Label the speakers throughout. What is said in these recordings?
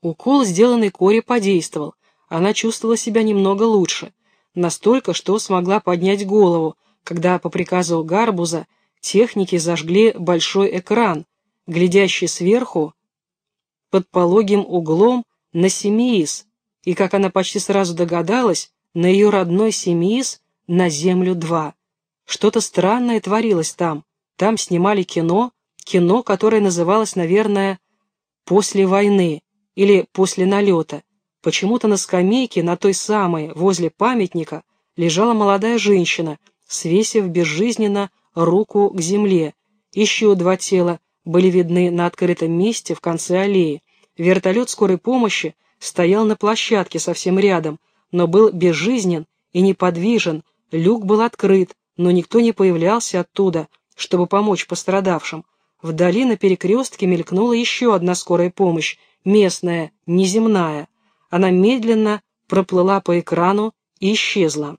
Speaker 1: Укол, сделанный Коре, подействовал. Она чувствовала себя немного лучше. Настолько, что смогла поднять голову, когда по приказу Гарбуза техники зажгли большой экран, глядящий сверху под пологим углом на Семиис, и, как она почти сразу догадалась, на ее родной Семиис на Землю-2. Что-то странное творилось там. Там снимали кино, кино, которое называлось, наверное, «После войны» или «После налета». Почему-то на скамейке, на той самой, возле памятника, лежала молодая женщина, свесив безжизненно руку к земле. Еще два тела были видны на открытом месте в конце аллеи. Вертолет скорой помощи стоял на площадке совсем рядом, но был безжизнен и неподвижен, люк был открыт, но никто не появлялся оттуда, чтобы помочь пострадавшим. Вдали на перекрестке мелькнула еще одна скорая помощь, местная, неземная. Она медленно проплыла по экрану и исчезла.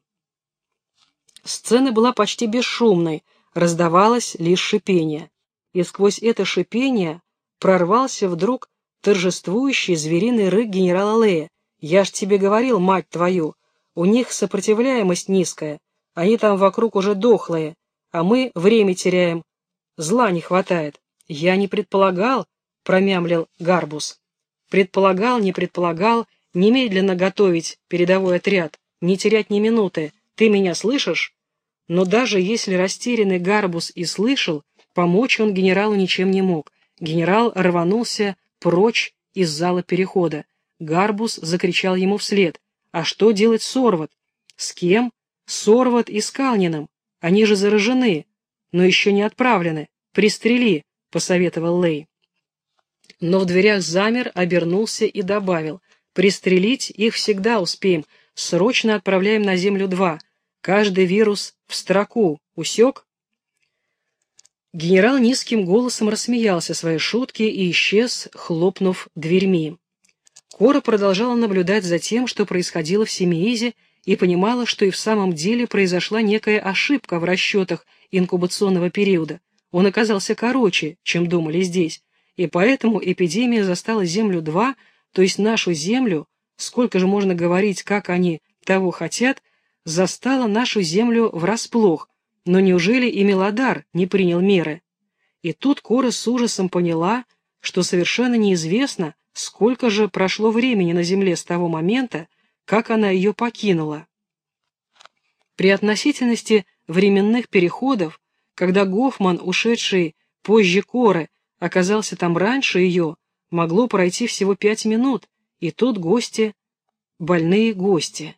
Speaker 1: Сцена была почти бесшумной, раздавалось лишь шипение. И сквозь это шипение прорвался вдруг торжествующий звериный рык генерала Лея. «Я ж тебе говорил, мать твою, у них сопротивляемость низкая, они там вокруг уже дохлые, а мы время теряем, зла не хватает». «Я не предполагал», — промямлил Гарбус. «Предполагал, не предполагал, немедленно готовить передовой отряд, не терять ни минуты. Ты меня слышишь?» Но даже если растерянный Гарбус и слышал, помочь он генералу ничем не мог. Генерал рванулся прочь из зала перехода. Гарбус закричал ему вслед. «А что делать Сорват?» «С кем?» «Сорват и с Калниным. Они же заражены, но еще не отправлены. Пристрели», — посоветовал Лей. Но в дверях замер, обернулся и добавил. «Пристрелить их всегда успеем. Срочно отправляем на Землю два. Каждый вирус в строку. Усек?» Генерал низким голосом рассмеялся своей шутке и исчез, хлопнув дверьми. Кора продолжала наблюдать за тем, что происходило в Семиизе, и понимала, что и в самом деле произошла некая ошибка в расчетах инкубационного периода. Он оказался короче, чем думали здесь, и поэтому эпидемия застала Землю-2, то есть нашу Землю, сколько же можно говорить, как они того хотят, застала нашу Землю врасплох, но неужели и Мелодар не принял меры? И тут Кора с ужасом поняла, что совершенно неизвестно, сколько же прошло времени на Земле с того момента, как она ее покинула. При относительности временных переходов, когда Гофман, ушедший позже Коры, оказался там раньше ее, могло пройти всего пять минут, и тут гости, больные гости.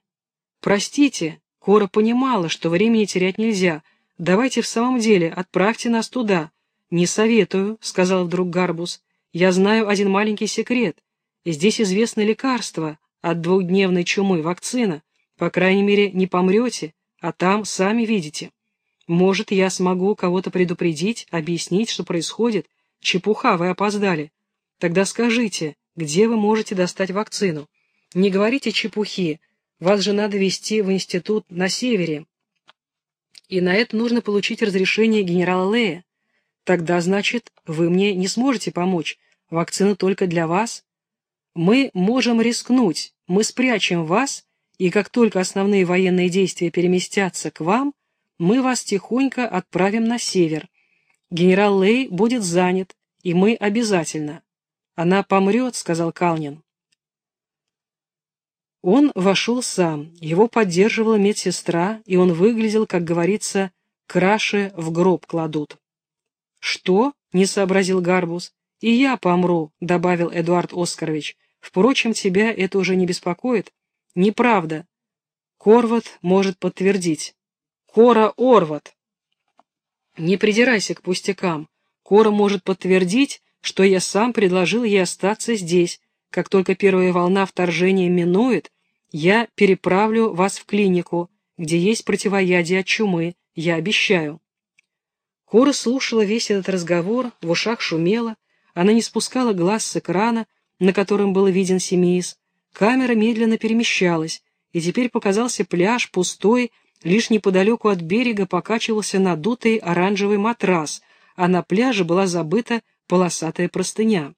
Speaker 1: Простите, Кора понимала, что времени терять нельзя, Давайте в самом деле отправьте нас туда. Не советую, сказал вдруг Гарбус. Я знаю один маленький секрет. Здесь известно лекарство от двухдневной чумы, вакцина. По крайней мере, не помрете, а там сами видите. Может, я смогу кого-то предупредить, объяснить, что происходит. Чепуха, вы опоздали. Тогда скажите, где вы можете достать вакцину? Не говорите чепухи. Вас же надо везти в институт на севере, и на это нужно получить разрешение генерала Лея. Тогда, значит, вы мне не сможете помочь. Вакцина только для вас. Мы можем рискнуть, мы спрячем вас, и как только основные военные действия переместятся к вам, мы вас тихонько отправим на север. Генерал Лей будет занят, и мы обязательно. Она помрет, сказал Калнин. Он вошел сам, его поддерживала медсестра, и он выглядел, как говорится, краше в гроб кладут. «Что?» — не сообразил Гарбус. «И я помру», — добавил Эдуард Оскарович. «Впрочем, тебя это уже не беспокоит?» «Неправда. Корват может подтвердить». «Кора Орват!» «Не придирайся к пустякам. Кора может подтвердить, что я сам предложил ей остаться здесь, как только первая волна вторжения минует, я переправлю вас в клинику, где есть противоядие от чумы, я обещаю». Кора слушала весь этот разговор, в ушах шумело, она не спускала глаз с экрана, на котором был виден Семиис. Камера медленно перемещалась, и теперь показался пляж, пустой, лишь неподалеку от берега покачивался надутый оранжевый матрас, а на пляже была забыта полосатая простыня.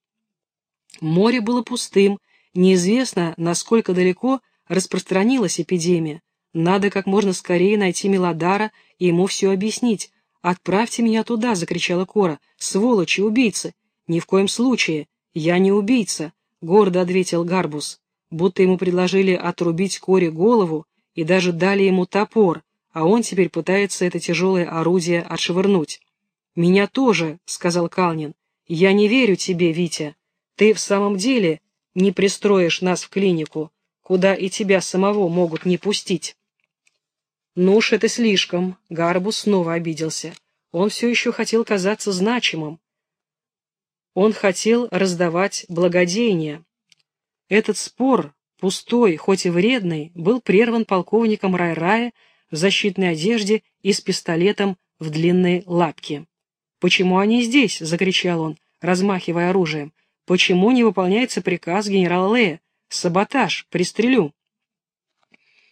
Speaker 1: Море было пустым, Неизвестно, насколько далеко распространилась эпидемия. Надо как можно скорее найти Мелодара и ему все объяснить. «Отправьте меня туда!» — закричала Кора. «Сволочи, убийцы!» «Ни в коем случае! Я не убийца!» — гордо ответил Гарбус. Будто ему предложили отрубить Коре голову и даже дали ему топор, а он теперь пытается это тяжелое орудие отшвырнуть. «Меня тоже», — сказал Калнин. «Я не верю тебе, Витя. Ты в самом деле не пристроишь нас в клинику, куда и тебя самого могут не пустить». Ну уж это слишком, Гарбус снова обиделся. Он все еще хотел казаться значимым. Он хотел раздавать благодеяния. Этот спор, пустой, хоть и вредный, был прерван полковником Рай-Рая в защитной одежде и с пистолетом в длинной лапке. «Почему они здесь?» — закричал он, размахивая оружием. «Почему не выполняется приказ генерала Лея? Саботаж! Пристрелю!»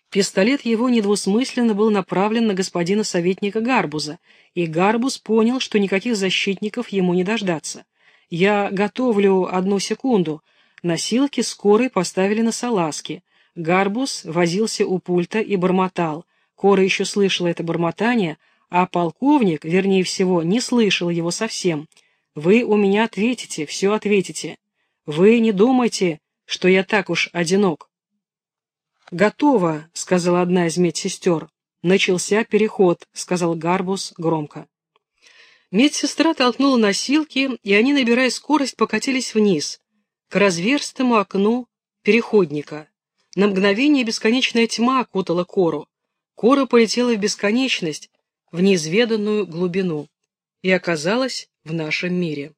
Speaker 1: Пистолет его недвусмысленно был направлен на господина советника Гарбуза, и Гарбуз понял, что никаких защитников ему не дождаться. «Я готовлю одну секунду». Носилки скорой поставили на салазки. Гарбуз возился у пульта и бормотал. Кора еще слышала это бормотание, а полковник, вернее всего, не слышал его совсем. «Вы у меня ответите, все ответите. Вы не думайте, что я так уж одинок. «Готово», — сказала одна из медсестер. «Начался переход», — сказал Гарбус громко. Медсестра толкнула носилки, и они, набирая скорость, покатились вниз, к разверстому окну переходника. На мгновение бесконечная тьма окутала Кору. Кора полетела в бесконечность, в неизведанную глубину, и оказалась в нашем мире.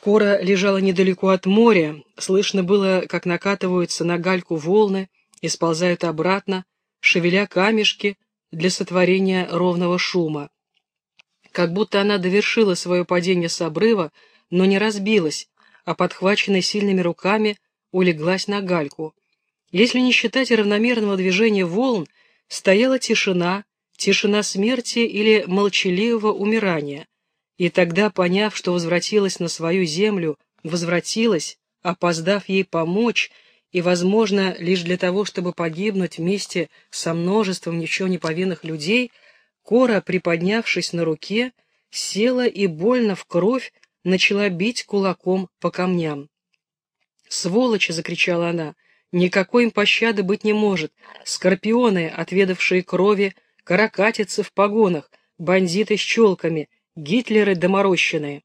Speaker 1: Кора лежала недалеко от моря, слышно было, как накатываются на гальку волны и сползают обратно, шевеля камешки для сотворения ровного шума. Как будто она довершила свое падение с обрыва, но не разбилась, а подхваченной сильными руками улеглась на гальку. Если не считать равномерного движения волн, стояла тишина, тишина смерти или молчаливого умирания — и тогда, поняв, что возвратилась на свою землю, возвратилась, опоздав ей помочь, и, возможно, лишь для того, чтобы погибнуть вместе со множеством ничего не повинных людей, Кора, приподнявшись на руке, села и больно в кровь начала бить кулаком по камням. «Сволочи!» — закричала она. «Никакой им пощады быть не может. Скорпионы, отведавшие крови, каракатицы в погонах, бандиты с челками, Гитлеры доморощенные.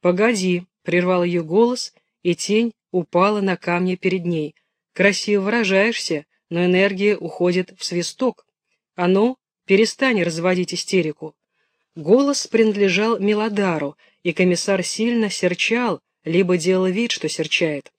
Speaker 1: «Погоди», — прервал ее голос, и тень упала на камни перед ней. «Красиво выражаешься, но энергия уходит в свисток. А ну, перестань разводить истерику». Голос принадлежал Мелодару, и комиссар сильно серчал, либо делал вид, что серчает.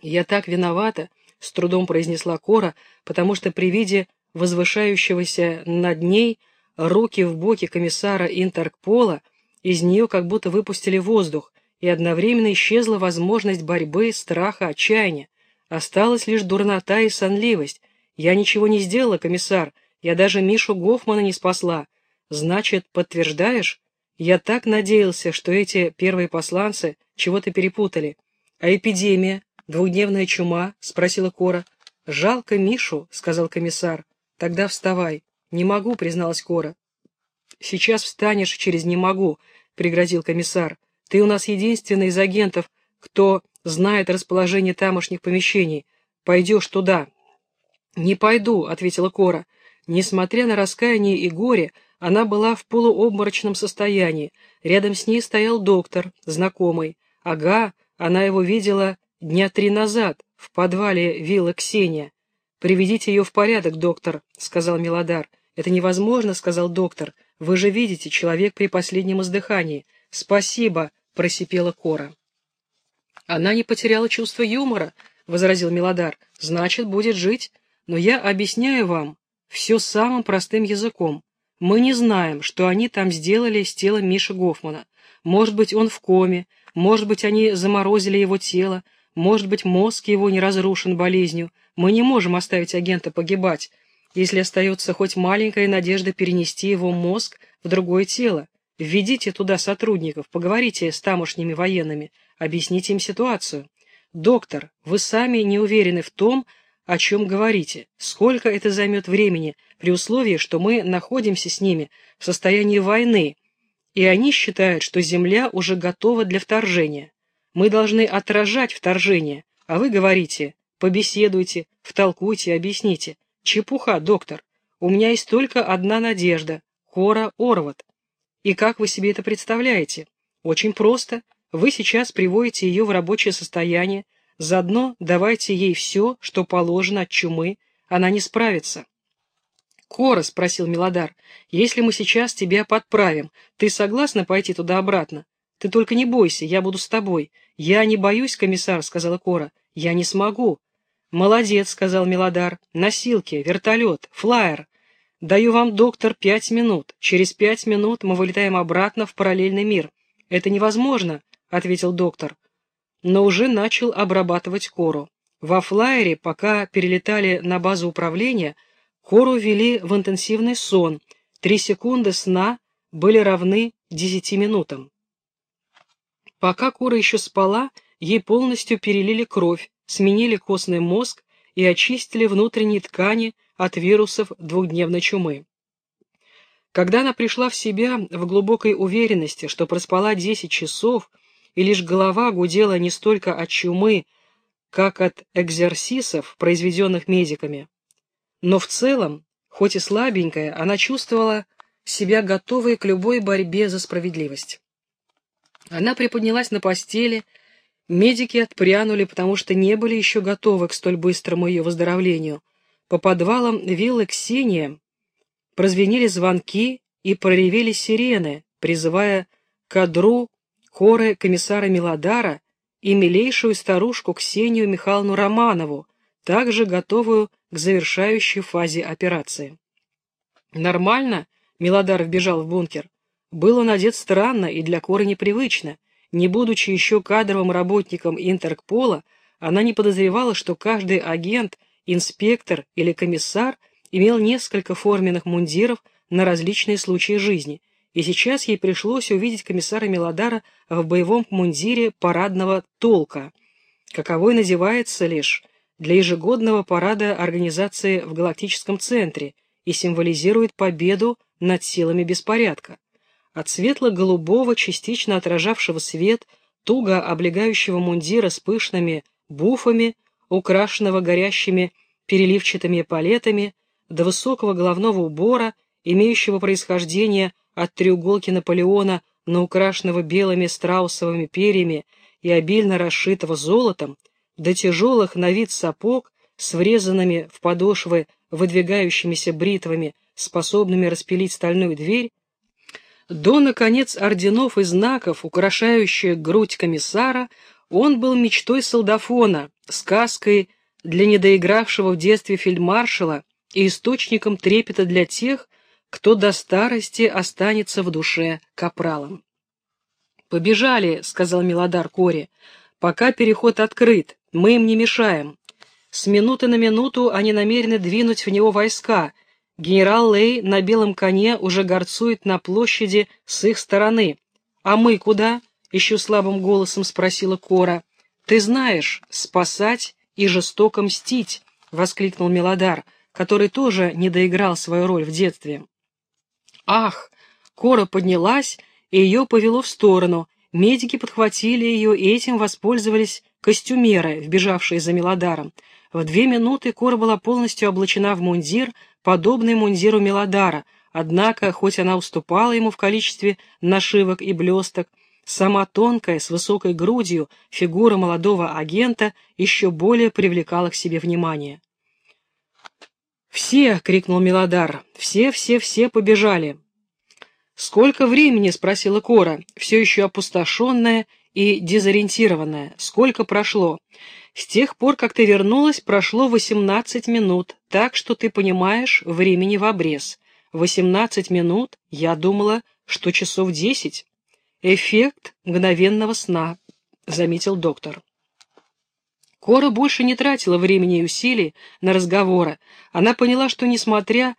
Speaker 1: «Я так виновата», — с трудом произнесла Кора, потому что при виде возвышающегося над ней руки в боки комиссара Интерпола, из нее как будто выпустили воздух, и одновременно исчезла возможность борьбы, страха, отчаяния. Осталась лишь дурнота и сонливость. Я ничего не сделала, комиссар, я даже Мишу Гофмана не спасла. Значит, подтверждаешь? Я так надеялся, что эти первые посланцы чего-то перепутали. А эпидемия, двухдневная чума? Спросила Кора. Жалко Мишу, сказал комиссар. Тогда вставай. «Не могу», — призналась Кора. «Сейчас встанешь через «не могу», — пригрозил комиссар. «Ты у нас единственный из агентов, кто знает расположение тамошних помещений. Пойдешь туда». «Не пойду», — ответила Кора. Несмотря на раскаяние и горе, она была в полуобморочном состоянии. Рядом с ней стоял доктор, знакомый. Ага, она его видела дня три назад, в подвале виллы Ксения. «Приведите ее в порядок, доктор», — сказал Милодар. «Это невозможно», — сказал доктор. «Вы же видите, человек при последнем издыхании». «Спасибо», — просипела Кора. «Она не потеряла чувство юмора», — возразил Милодар. «Значит, будет жить. Но я объясняю вам все самым простым языком. Мы не знаем, что они там сделали с телом Миши Гофмана. Может быть, он в коме, может быть, они заморозили его тело, может быть, мозг его не разрушен болезнью. Мы не можем оставить агента погибать если остается хоть маленькая надежда перенести его мозг в другое тело. Введите туда сотрудников, поговорите с тамошними военными, объясните им ситуацию. «Доктор, вы сами не уверены в том, о чем говорите. Сколько это займет времени, при условии, что мы находимся с ними в состоянии войны, и они считают, что Земля уже готова для вторжения. Мы должны отражать вторжение, а вы говорите, побеседуйте, втолкуйте, объясните. Чепуха, доктор. У меня есть только одна надежда — Кора Орват. И как вы себе это представляете? Очень просто. Вы сейчас приводите ее в рабочее состояние, Заодно давайте ей все, что положено от чумы, она не справится. «Кора», — спросил Милодар, — «если мы сейчас тебя подправим, ты согласна пойти туда-обратно? Ты только не бойся, я буду с тобой». «Я не боюсь, комиссар», — сказала Кора, — «я не смогу». «Молодец», — сказал Милодар, — «носилки, вертолет, флайер. Даю вам, доктор, пять минут. Через пять минут мы вылетаем обратно в параллельный мир». «Это невозможно», — ответил доктор но уже начал обрабатывать кору. Во флайере, пока перелетали на базу управления, кору ввели в интенсивный сон. Три секунды сна были равны десяти минутам. Пока кора еще спала, ей полностью перелили кровь, сменили костный мозг и очистили внутренние ткани от вирусов двухдневной чумы. Когда она пришла в себя в глубокой уверенности, что проспала 10 часов, и лишь голова гудела не столько от чумы, как от экзерсисов, произведенных медиками. Но в целом, хоть и слабенькая, она чувствовала себя готовой к любой борьбе за справедливость. Она приподнялась на постели, медики отпрянули, потому что не были еще готовы к столь быстрому ее выздоровлению. По подвалам виллы Ксения прозвенели звонки и проревели сирены, призывая кадру хоры комиссара Милодара и милейшую старушку Ксению Михайловну Романову, также готовую к завершающей фазе операции. Нормально Милодар вбежал в бункер. Был он странно и для Коры непривычно. Не будучи еще кадровым работником Интерпола, она не подозревала, что каждый агент, инспектор или комиссар имел несколько форменных мундиров на различные случаи жизни, и сейчас ей пришлось увидеть комиссара Мелодара в боевом мундире парадного толка, каковой надевается лишь для ежегодного парада организации в Галактическом центре и символизирует победу над силами беспорядка. От светло-голубого, частично отражавшего свет, туго облегающего мундира с пышными буфами, украшенного горящими переливчатыми палетами, до высокого головного убора, имеющего происхождение от треуголки Наполеона на украшенного белыми страусовыми перьями и обильно расшитого золотом, до тяжелых на вид сапог с врезанными в подошвы выдвигающимися бритвами, способными распилить стальную дверь, до, наконец, орденов и знаков, украшающих грудь комиссара, он был мечтой солдафона, сказкой для недоигравшего в детстве фельдмаршала и источником трепета для тех, кто до старости останется в душе капралом. «Побежали», — сказал Милодар Коре, — «пока переход открыт, мы им не мешаем. С минуты на минуту они намерены двинуть в него войска. Генерал Лей на белом коне уже горцует на площади с их стороны. А мы куда?» — еще слабым голосом спросила Кора. «Ты знаешь, спасать и жестоко мстить», — воскликнул Милодар, который тоже не доиграл свою роль в детстве. Ах! Кора поднялась, и ее повело в сторону. Медики подхватили ее, и этим воспользовались костюмеры, вбежавшие за Мелодаром. В две минуты Кора была полностью облачена в мундир, подобный мундиру Мелодара, однако, хоть она уступала ему в количестве нашивок и блесток, сама тонкая, с высокой грудью, фигура молодого агента еще более привлекала к себе внимание. «Все!» — крикнул Милодар. «Все, все, все побежали!» «Сколько времени?» — спросила Кора, все еще опустошенная и дезориентированная. «Сколько прошло?» «С тех пор, как ты вернулась, прошло восемнадцать минут, так что ты понимаешь, времени в обрез. Восемнадцать минут? Я думала, что часов десять». «Эффект мгновенного сна», — заметил доктор. Кора больше не тратила времени и усилий на разговоры. Она поняла, что, несмотря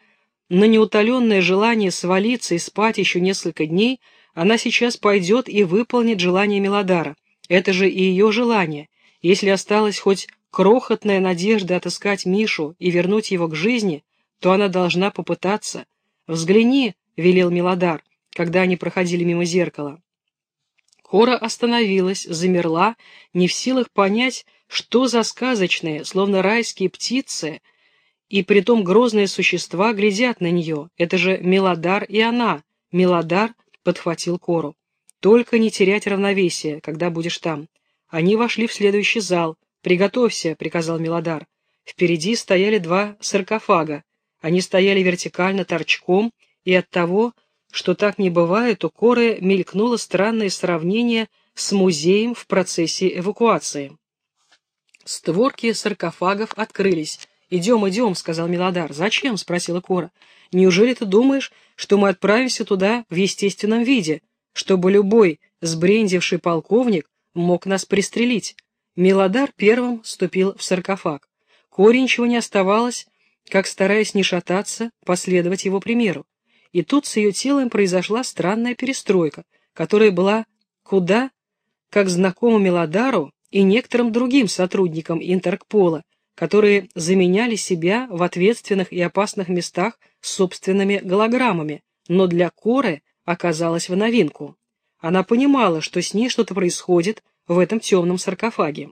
Speaker 1: на неутоленное желание свалиться и спать еще несколько дней, она сейчас пойдет и выполнит желание Мелодара. Это же и ее желание. Если осталась хоть крохотная надежда отыскать Мишу и вернуть его к жизни, то она должна попытаться. «Взгляни», — велел Милодар, когда они проходили мимо зеркала. Кора остановилась, замерла, не в силах понять, что за сказочные, словно райские птицы, и притом грозные существа глядят на нее. Это же Милодар и она. Милодар подхватил Кору. Только не терять равновесие, когда будешь там. Они вошли в следующий зал. «Приготовься», — приказал Милодар. Впереди стояли два саркофага. Они стояли вертикально торчком, и от того, что так не бывает, у Коры мелькнуло странное сравнение с музеем в процессе эвакуации. Створки саркофагов открылись. «Идем, идем», — сказал Милодар. «Зачем?» — спросила Кора. «Неужели ты думаешь, что мы отправимся туда в естественном виде, чтобы любой сбрендивший полковник мог нас пристрелить?» Милодар первым ступил в саркофаг. Коре ничего не оставалось, как, стараясь не шататься, последовать его примеру. И тут с ее телом произошла странная перестройка, которая была куда, как знакома Мелодару и некоторым другим сотрудникам Интеркпола, которые заменяли себя в ответственных и опасных местах собственными голограммами, но для Коры оказалась в новинку. Она понимала, что с ней что-то происходит в этом темном саркофаге.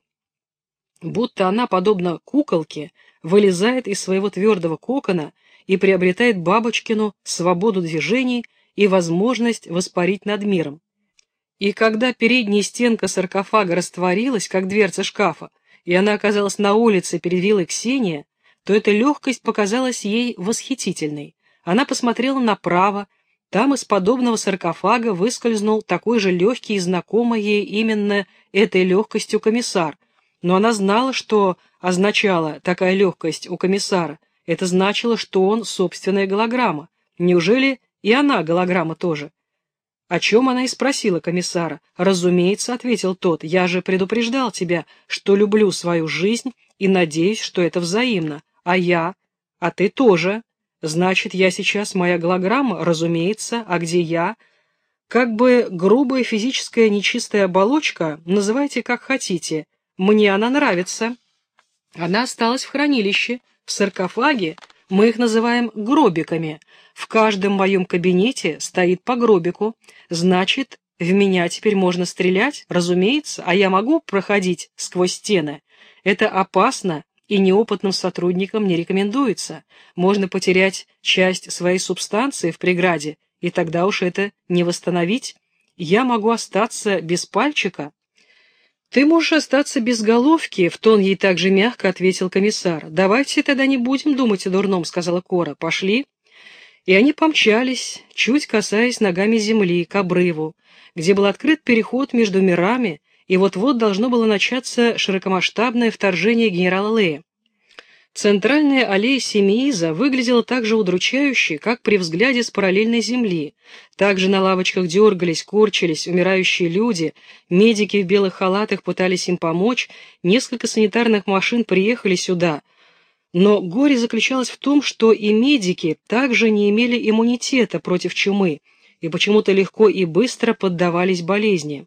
Speaker 1: Будто она, подобно куколке, вылезает из своего твердого кокона и приобретает Бабочкину свободу движений и возможность воспарить над миром. И когда передняя стенка саркофага растворилась, как дверца шкафа, и она оказалась на улице перед виллой Ксения, то эта легкость показалась ей восхитительной. Она посмотрела направо, там из подобного саркофага выскользнул такой же легкий и знакомый ей именно этой легкостью комиссар, но она знала, что означала такая легкость у комиссара. Это значило, что он собственная голограмма. Неужели и она голограмма тоже? О чем она и спросила комиссара. «Разумеется», — ответил тот, — «я же предупреждал тебя, что люблю свою жизнь и надеюсь, что это взаимно. А я? А ты тоже. Значит, я сейчас моя голограмма, разумеется, а где я? Как бы грубая физическая нечистая оболочка, называйте как хотите. Мне она нравится». Она осталась в хранилище, в саркофаге, мы их называем гробиками. В каждом моем кабинете стоит по гробику. Значит, в меня теперь можно стрелять, разумеется, а я могу проходить сквозь стены. Это опасно и неопытным сотрудникам не рекомендуется. Можно потерять часть своей субстанции в преграде, и тогда уж это не восстановить. Я могу остаться без пальчика, «Ты можешь остаться без головки», — в тон ей так же мягко ответил комиссар. «Давайте тогда не будем думать о дурном», — сказала Кора. «Пошли». И они помчались, чуть касаясь ногами земли, к обрыву, где был открыт переход между мирами, и вот-вот должно было начаться широкомасштабное вторжение генерала Лея. Центральная аллея Семииза выглядела так же удручающе, как при взгляде с параллельной земли. Также на лавочках дергались, корчились умирающие люди, медики в белых халатах пытались им помочь, несколько санитарных машин приехали сюда. Но горе заключалось в том, что и медики также не имели иммунитета против чумы и почему-то легко и быстро поддавались болезни.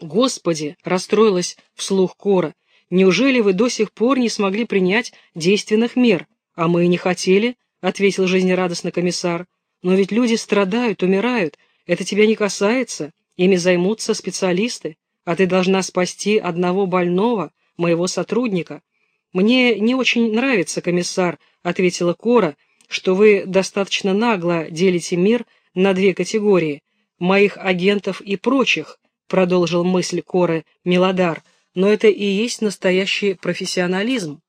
Speaker 1: «Господи!» — расстроилась вслух Кора. Неужели вы до сих пор не смогли принять действенных мер? А мы и не хотели, — ответил жизнерадостно комиссар. Но ведь люди страдают, умирают. Это тебя не касается. Ими займутся специалисты. А ты должна спасти одного больного, моего сотрудника. Мне не очень нравится, комиссар, — ответила Кора, — что вы достаточно нагло делите мир на две категории. Моих агентов и прочих, — продолжил мысль Коры Милодар, — но это и есть настоящий профессионализм.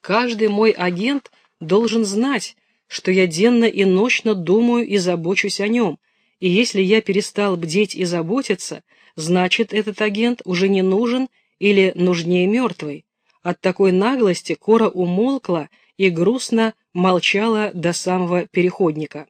Speaker 1: Каждый мой агент должен знать, что я денно и ночно думаю и забочусь о нем, и если я перестал бдеть и заботиться, значит, этот агент уже не нужен или нужнее мертвый. От такой наглости Кора умолкла и грустно молчала до самого переходника.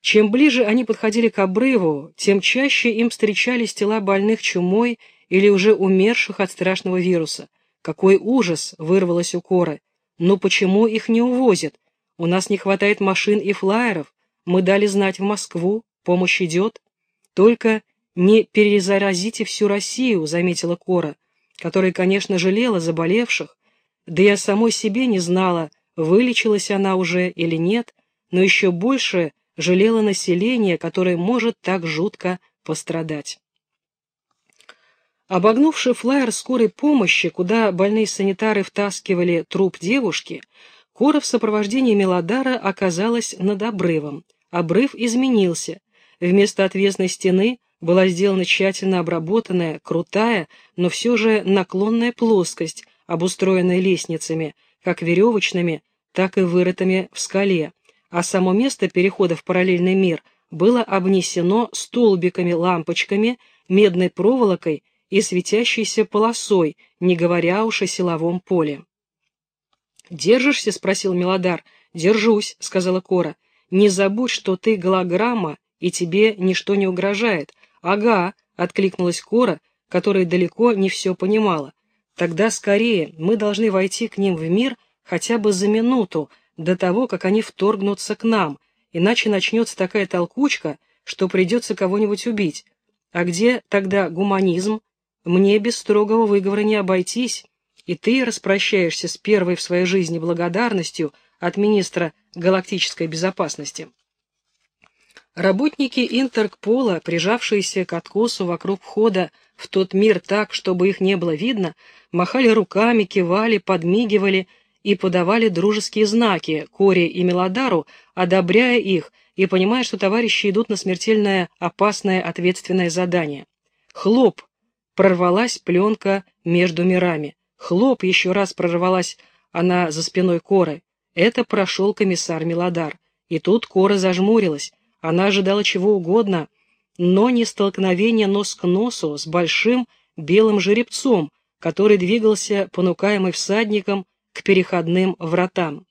Speaker 1: Чем ближе они подходили к обрыву, тем чаще им встречались тела больных чумой или уже умерших от страшного вируса. Какой ужас вырвалось у Коры. Но почему их не увозят? У нас не хватает машин и флайеров. Мы дали знать в Москву, помощь идет. Только не перезаразите всю Россию, заметила Кора. которая, конечно, жалела заболевших, да о самой себе не знала, вылечилась она уже или нет, но еще больше жалела население, которое может так жутко пострадать. Обогнувший флайер скорой помощи, куда больные санитары втаскивали труп девушки, Кора в сопровождении Мелодара оказалась над обрывом. Обрыв изменился. Вместо отвесной стены была сделана тщательно обработанная, крутая, но все же наклонная плоскость, обустроенная лестницами, как веревочными, так и вырытыми в скале, а само место перехода в параллельный мир было обнесено столбиками-лампочками, медной проволокой и светящейся полосой, не говоря уж о силовом поле. «Держишься?» — спросил Мелодар. «Держусь», — сказала Кора. «Не забудь, что ты голограмма, и тебе ничто не угрожает». «Ага», — откликнулась Кора, которая далеко не все понимала. «Тогда скорее, мы должны войти к ним в мир хотя бы за минуту, до того, как они вторгнутся к нам, иначе начнется такая толкучка, что придется кого-нибудь убить. А где тогда гуманизм? Мне без строгого выговора не обойтись, и ты распрощаешься с первой в своей жизни благодарностью от министра галактической безопасности. Работники Интеркпола, прижавшиеся к откосу вокруг входа в тот мир так, чтобы их не было видно, махали руками, кивали, подмигивали и подавали дружеские знаки Коре и Мелодару, одобряя их и понимая, что товарищи идут на смертельное, опасное, ответственное задание. Хлоп! Прорвалась пленка между мирами. Хлоп! Еще раз прорвалась она за спиной Коры. Это прошел комиссар Мелодар. И тут Кора зажмурилась. Она ожидала чего угодно, но не столкновения нос к носу с большим белым жеребцом, который двигался, понукаемый всадником, к переходным вратам.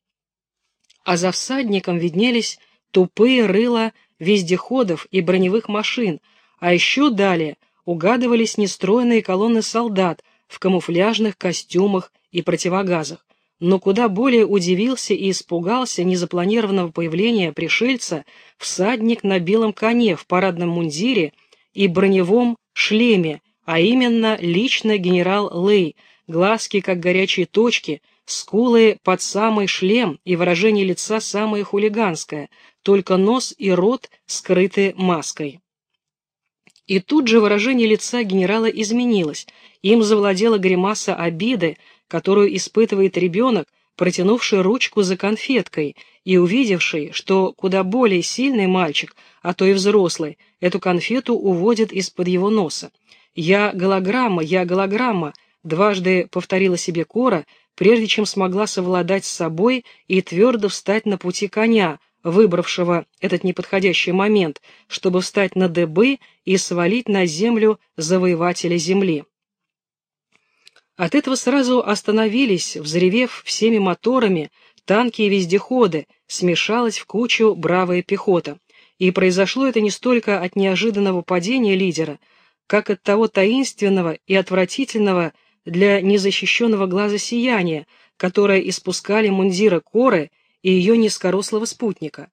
Speaker 1: А за всадником виднелись тупые рыла вездеходов и броневых машин, а еще далее угадывались нестроенные колонны солдат в камуфляжных костюмах и противогазах. Но куда более удивился и испугался незапланированного появления пришельца всадник на белом коне в парадном мундире и броневом шлеме, а именно лично генерал Лей, глазки как горячие точки – скулы под самый шлем и выражение лица самое хулиганское, только нос и рот скрыты маской. И тут же выражение лица генерала изменилось, им завладела гримаса обиды, которую испытывает ребенок, протянувший ручку за конфеткой и увидевший, что куда более сильный мальчик, а то и взрослый, эту конфету уводит из-под его носа. «Я голограмма, я голограмма», дважды повторила себе Кора, прежде чем смогла совладать с собой и твердо встать на пути коня, выбравшего этот неподходящий момент, чтобы встать на дыбы и свалить на землю завоевателя земли. От этого сразу остановились, взревев всеми моторами, танки и вездеходы, смешалась в кучу бравая пехота. И произошло это не столько от неожиданного падения лидера, как от того таинственного и отвратительного для незащищенного глаза сияния, которое испускали мундиры Коры и ее низкорослого спутника.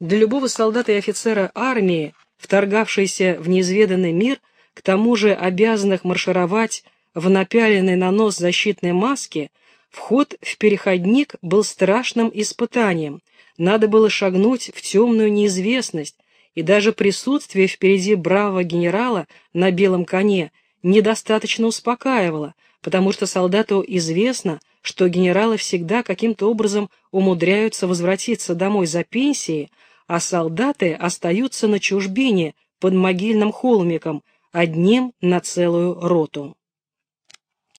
Speaker 1: Для любого солдата и офицера армии, вторгавшейся в неизведанный мир, к тому же обязанных маршировать в напяленной на нос защитной маске, вход в переходник был страшным испытанием. Надо было шагнуть в темную неизвестность, и даже присутствие впереди бравого генерала на белом коне недостаточно успокаивало, потому что солдату известно, что генералы всегда каким-то образом умудряются возвратиться домой за пенсией, а солдаты остаются на чужбине под могильным холмиком, одним на целую роту.